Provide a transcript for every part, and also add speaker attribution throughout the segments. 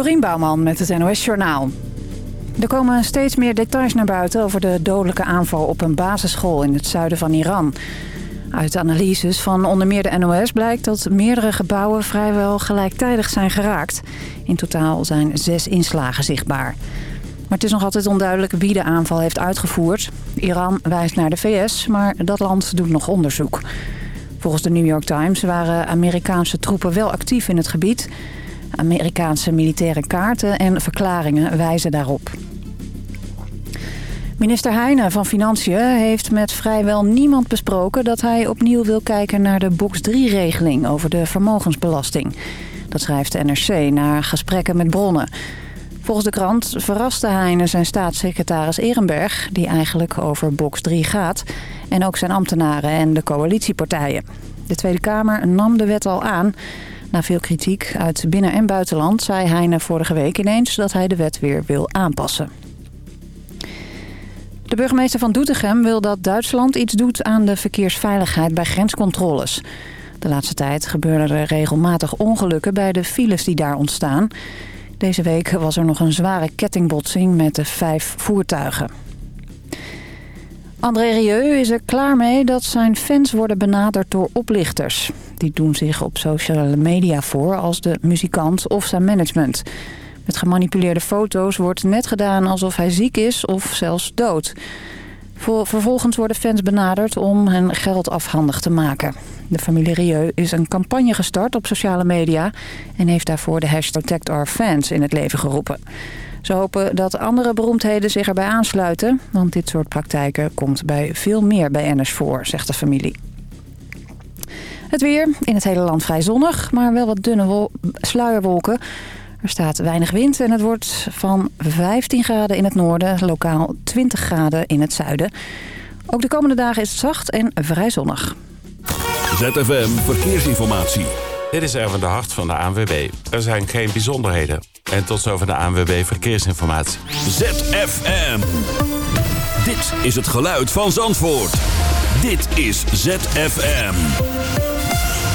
Speaker 1: Dorien Bouwman met het NOS Journaal. Er komen steeds meer details naar buiten over de dodelijke aanval op een basisschool in het zuiden van Iran. Uit analyses van onder meer de NOS blijkt dat meerdere gebouwen vrijwel gelijktijdig zijn geraakt. In totaal zijn zes inslagen zichtbaar. Maar het is nog altijd onduidelijk wie de aanval heeft uitgevoerd. Iran wijst naar de VS, maar dat land doet nog onderzoek. Volgens de New York Times waren Amerikaanse troepen wel actief in het gebied. Amerikaanse militaire kaarten en verklaringen wijzen daarop. Minister Heijnen van Financiën heeft met vrijwel niemand besproken... dat hij opnieuw wil kijken naar de box 3-regeling over de vermogensbelasting. Dat schrijft de NRC na gesprekken met bronnen. Volgens de krant verraste Heijnen zijn staatssecretaris Ehrenberg... die eigenlijk over box 3 gaat... en ook zijn ambtenaren en de coalitiepartijen. De Tweede Kamer nam de wet al aan... Na veel kritiek uit binnen- en buitenland zei Heijnen vorige week ineens dat hij de wet weer wil aanpassen. De burgemeester van Doetinchem wil dat Duitsland iets doet aan de verkeersveiligheid bij grenscontroles. De laatste tijd gebeuren er regelmatig ongelukken bij de files die daar ontstaan. Deze week was er nog een zware kettingbotsing met de vijf voertuigen. André Rieu is er klaar mee dat zijn fans worden benaderd door oplichters. Die doen zich op sociale media voor als de muzikant of zijn management. Met gemanipuleerde foto's wordt net gedaan alsof hij ziek is of zelfs dood. Vervolgens worden fans benaderd om hen geld afhandig te maken. De familie Rieu is een campagne gestart op sociale media... en heeft daarvoor de hashtag Protect Fans in het leven geroepen. Ze hopen dat andere beroemdheden zich erbij aansluiten... want dit soort praktijken komt bij veel meer BN'ers voor, zegt de familie. Het weer, in het hele land vrij zonnig, maar wel wat dunne sluierwolken... Er staat weinig wind en het wordt van 15 graden in het noorden, lokaal 20 graden in het zuiden. Ook de komende dagen is het zacht en vrij zonnig.
Speaker 2: ZFM Verkeersinformatie.
Speaker 3: Dit is Erwin de Hart van de ANWB. Er zijn geen bijzonderheden. En tot zover de ANWB Verkeersinformatie.
Speaker 2: ZFM. Dit is het geluid van Zandvoort. Dit is ZFM.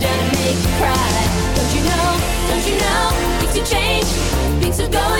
Speaker 4: down and make you cry. Don't you
Speaker 5: know?
Speaker 4: Don't you know? Things will change. Things have gone.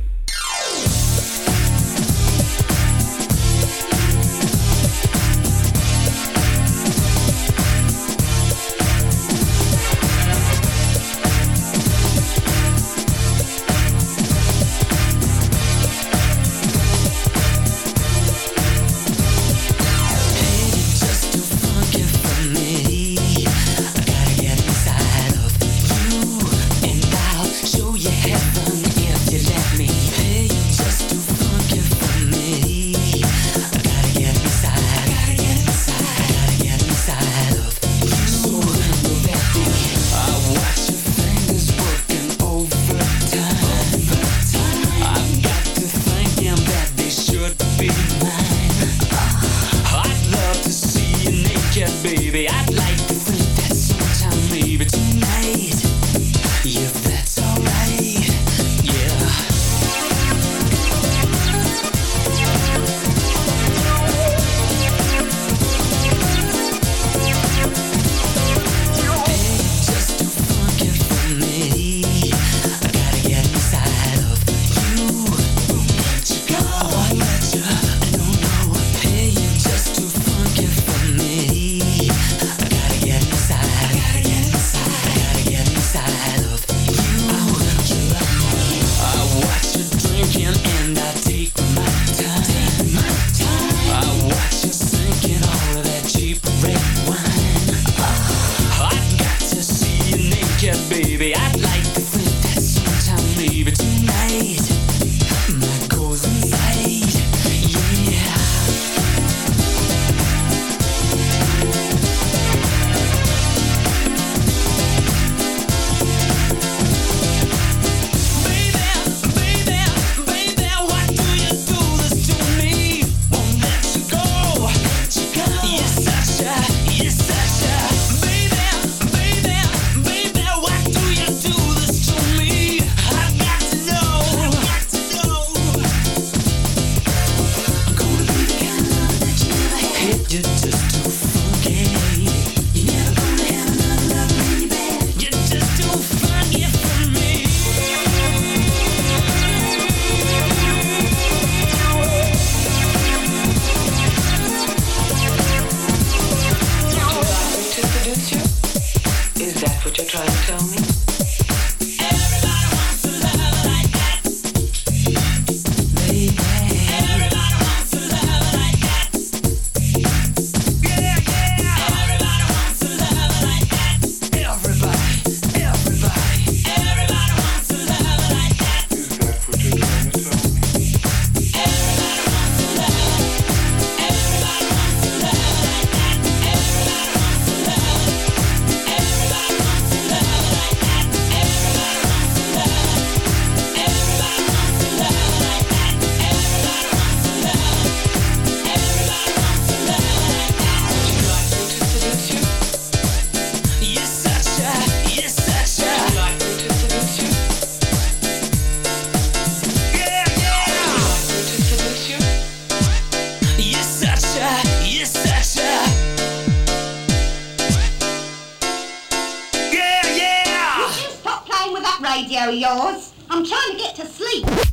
Speaker 6: radio, yours. I'm trying to get to sleep.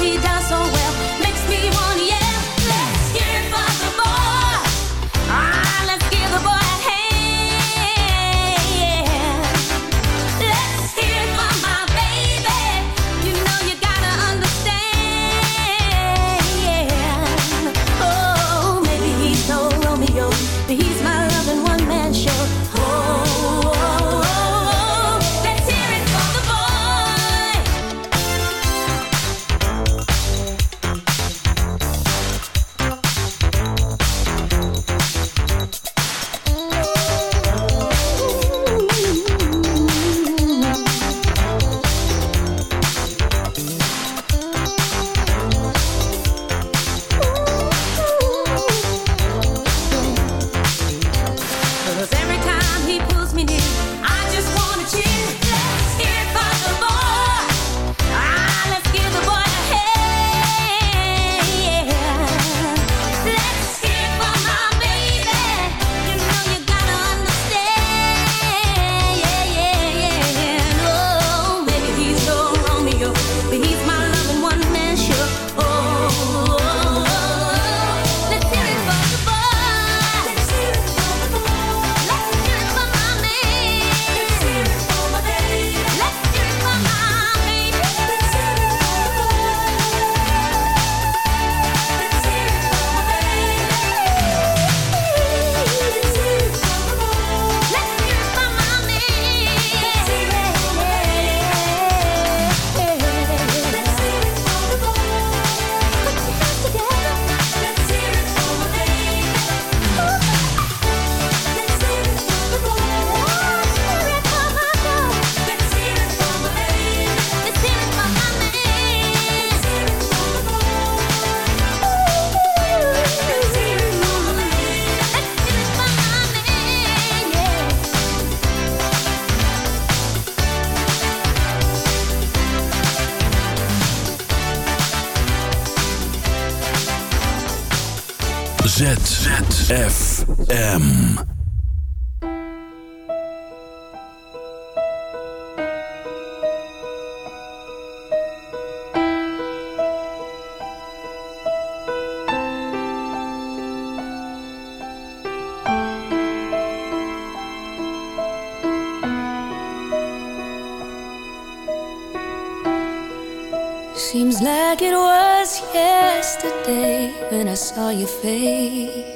Speaker 6: he does so well.
Speaker 4: Makes me want to ZFM.
Speaker 7: Seems like it was yesterday when I saw your face.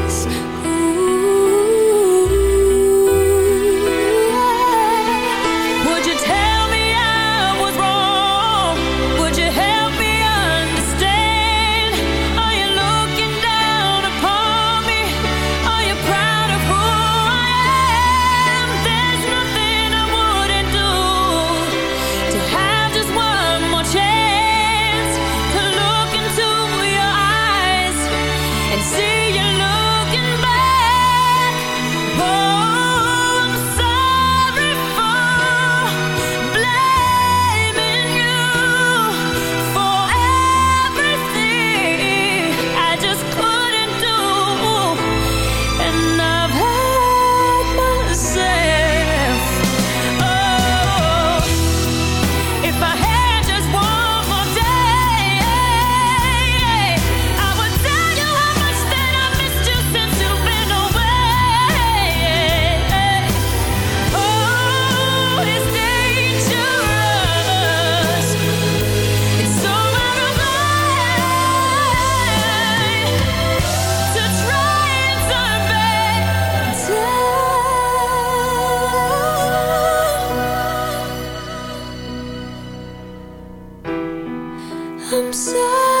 Speaker 7: I'm sorry.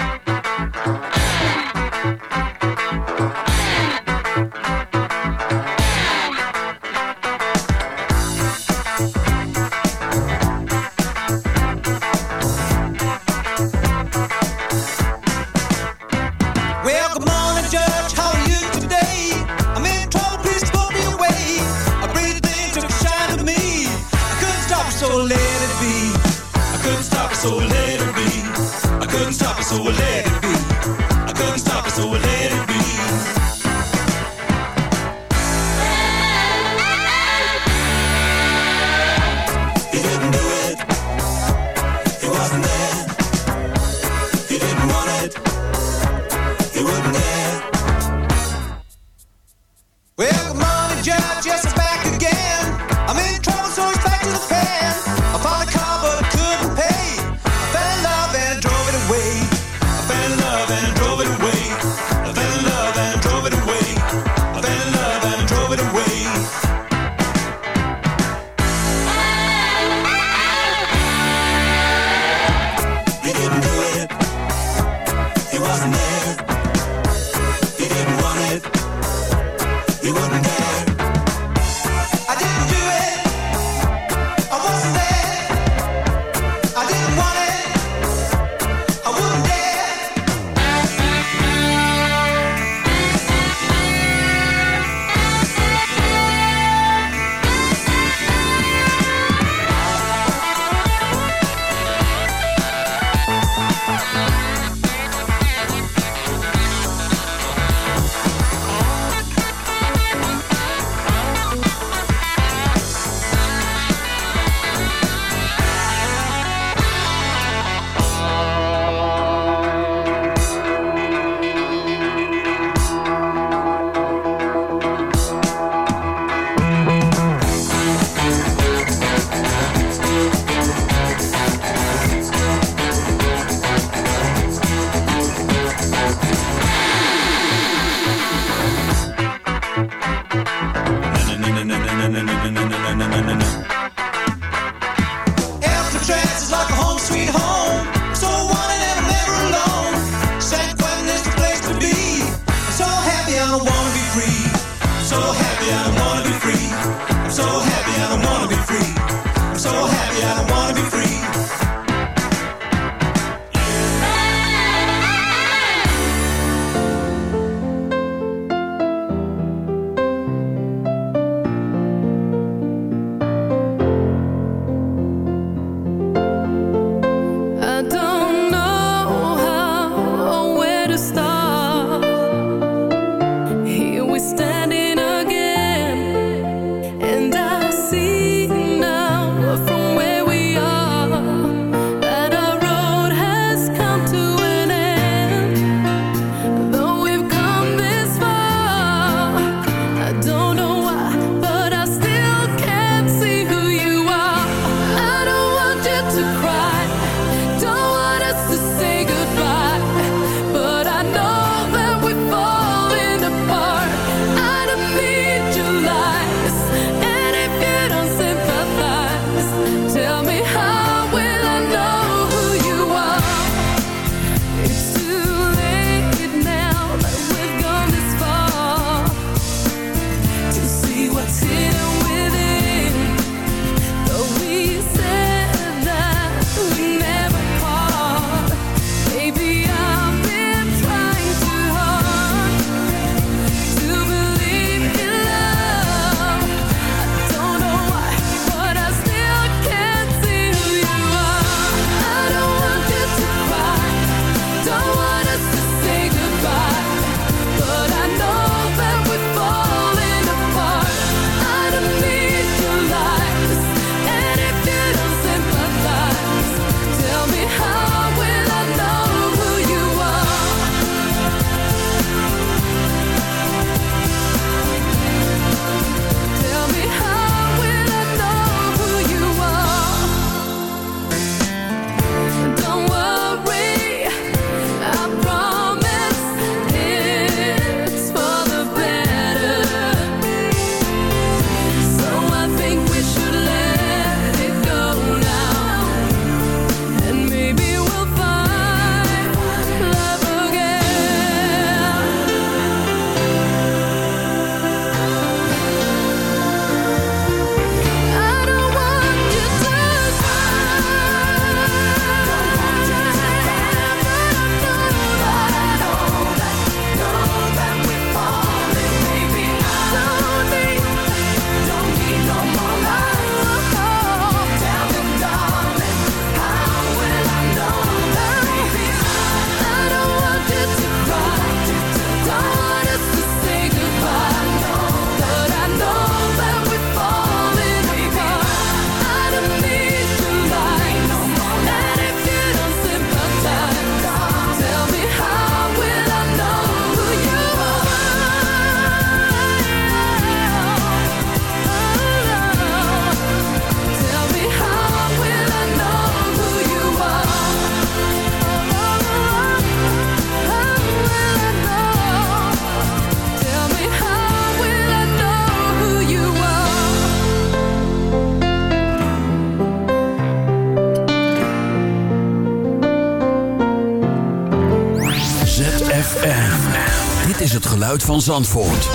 Speaker 7: Van Zandvoort.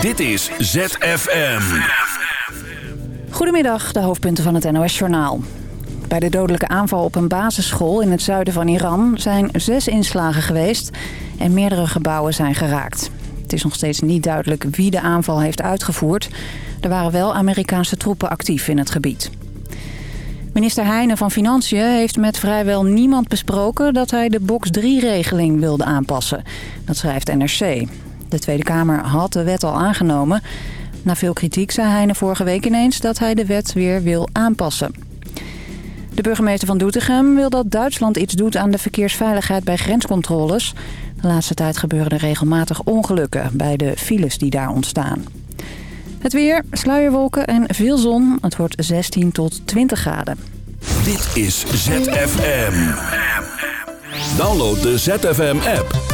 Speaker 7: Dit is ZFM.
Speaker 1: Goedemiddag, de hoofdpunten van het NOS-journaal. Bij de dodelijke aanval op een basisschool in het zuiden van Iran zijn zes inslagen geweest en meerdere gebouwen zijn geraakt. Het is nog steeds niet duidelijk wie de aanval heeft uitgevoerd. Er waren wel Amerikaanse troepen actief in het gebied. Minister Heijnen van Financiën heeft met vrijwel niemand besproken... dat hij de box 3-regeling wilde aanpassen. Dat schrijft NRC. De Tweede Kamer had de wet al aangenomen. Na veel kritiek zei Heijnen vorige week ineens dat hij de wet weer wil aanpassen. De burgemeester van Doetinchem wil dat Duitsland iets doet aan de verkeersveiligheid bij grenscontroles. De laatste tijd gebeuren er regelmatig ongelukken bij de files die daar ontstaan. Het weer, sluierwolken en veel zon. Het wordt 16 tot 20 graden.
Speaker 7: Dit is ZFM. Download de ZFM-app.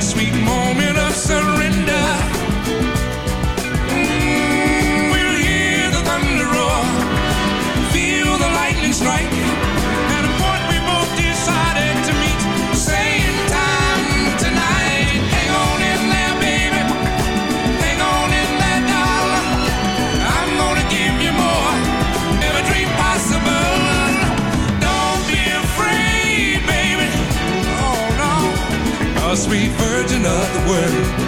Speaker 8: sweet morning. world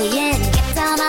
Speaker 8: Yeah, Get down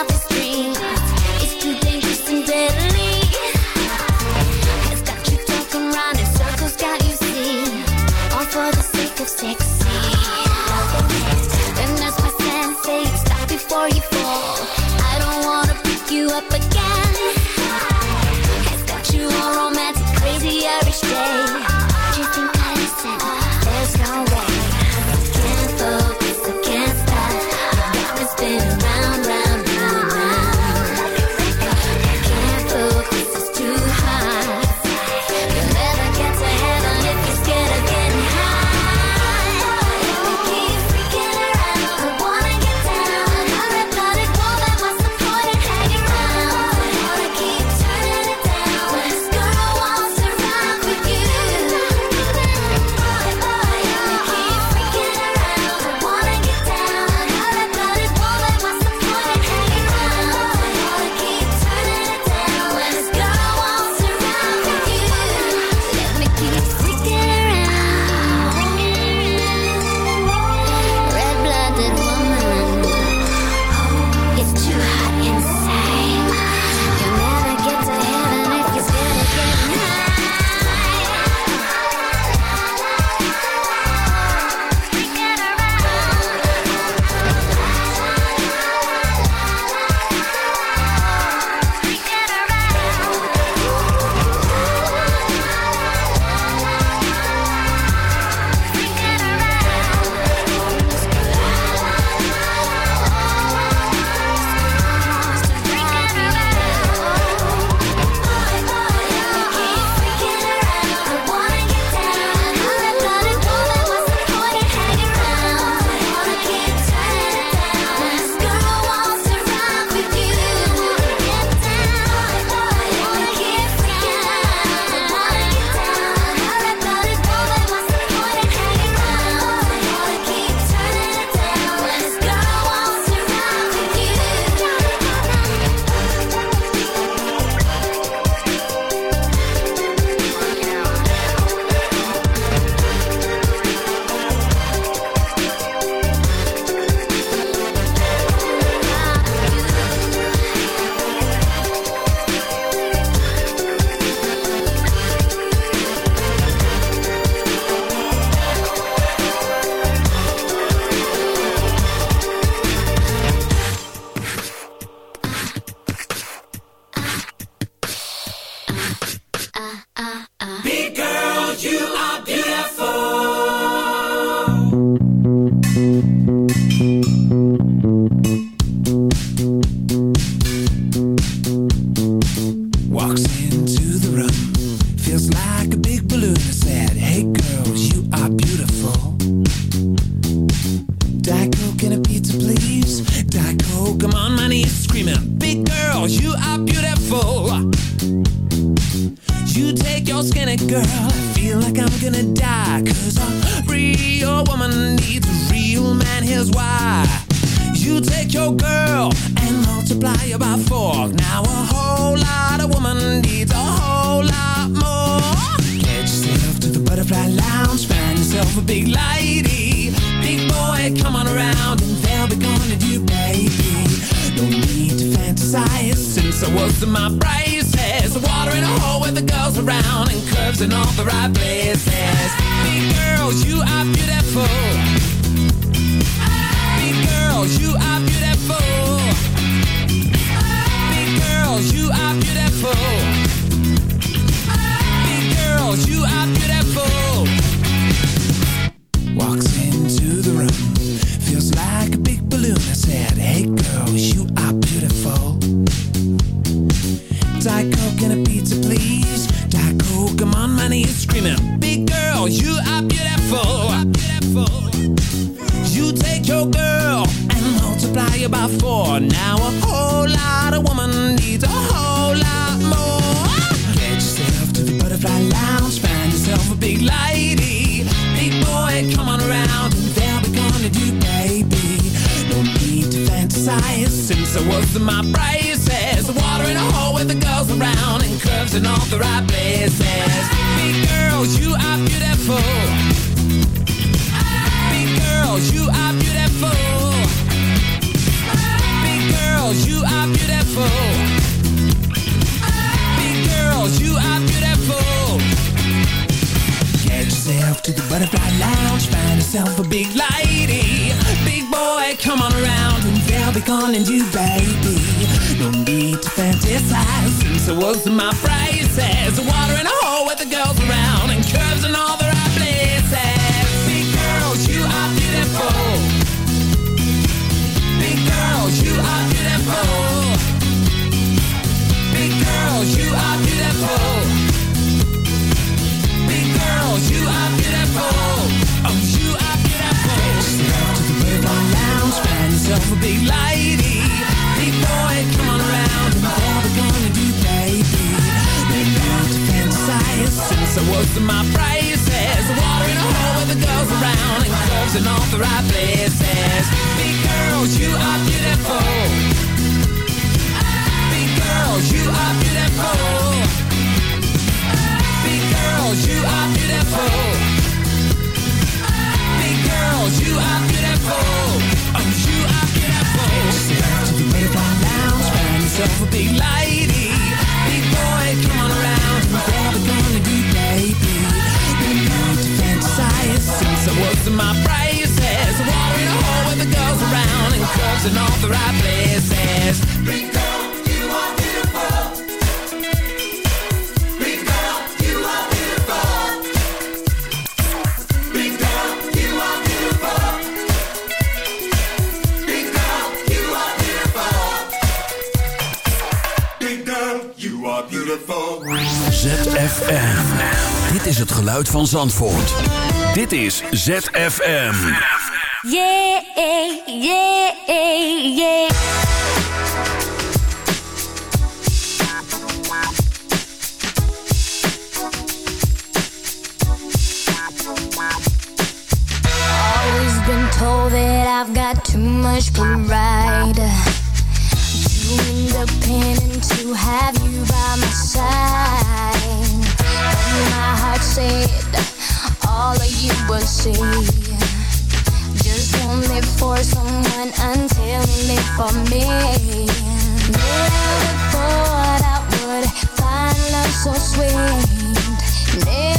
Speaker 8: legs and my braces. Water in a hole with the girls around And curves in all the right places. Big girls, you are beautiful. Big girls, you are beautiful. most of my braces Water in a hole with the girls around And curves in all the right places. Big girls, you are beautiful. Big girls, you are beautiful. Big girls, you are beautiful. Big girls, you are beautiful. Get yourself to the butterfly lounge. Find yourself a big light. calling you baby. No need to fantasize Since I was my prices? Water in a hole with the girls around And curves in all the
Speaker 7: right places. Big girls, you are beautiful. Big girls, you are beautiful. Big girls, you are beautiful.
Speaker 4: Van Zandvoort. Dit is ZFM.
Speaker 7: Yeah, yeah. For someone until you live for me. Never thought I would find love so sweet. never